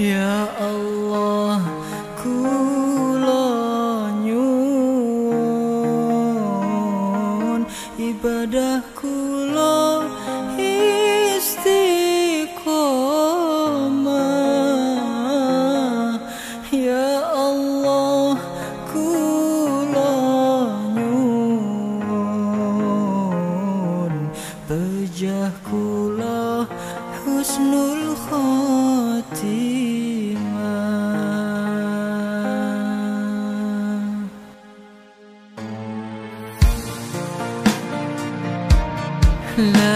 Ya Allah kula nyuwun ibadah kula istiqomah. Ya Allah kula nyuwun pejah kula حسن الخاتمة لا